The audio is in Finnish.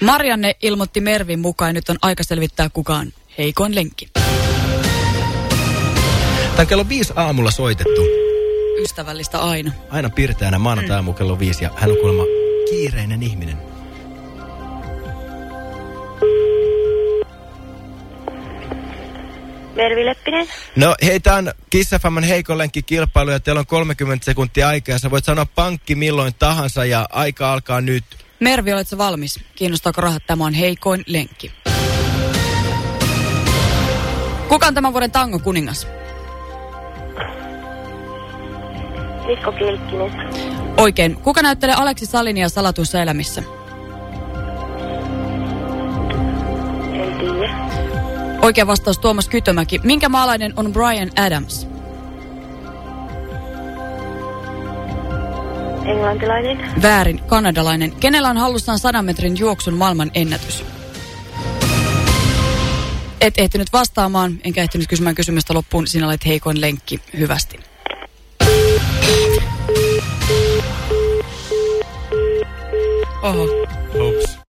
Marianne ilmoitti Mervin mukaan, nyt on aika selvittää kukaan heikoin lenkki. Tämä kello viisi aamulla soitettu. Ystävällistä aina. Aina pirteänä maanantai aamu kello viisi ja hän on kuulemma kiireinen ihminen. Mervi Leppinen. No hei, tää on Kiss FMn heikon lenkki kilpailu ja teillä on 30 sekuntia aikaa sä voit sanoa pankki milloin tahansa ja aika alkaa nyt. Mervi, oletko valmis? Kiinnostaako rahat? Tämä on heikoin lenkki. Kuka on tämän vuoden tango kuningas? Mikko Kilkkinen. Oikein. Kuka näyttelee Aleksi Salinia salatuissa elämissä? En tiedä. Oikea vastaus Tuomas Kytömäki. Minkä maalainen on Brian Adams? Englantilainen. Väärin. Kanadalainen. Kenellä on hallussaan 100 metrin juoksun maailman ennätys? Et ehtinyt vastaamaan, enkä ehtinyt kysymään kysymystä loppuun. Sinä olet heikoin lenkki. Hyvästi. Oho. Oops.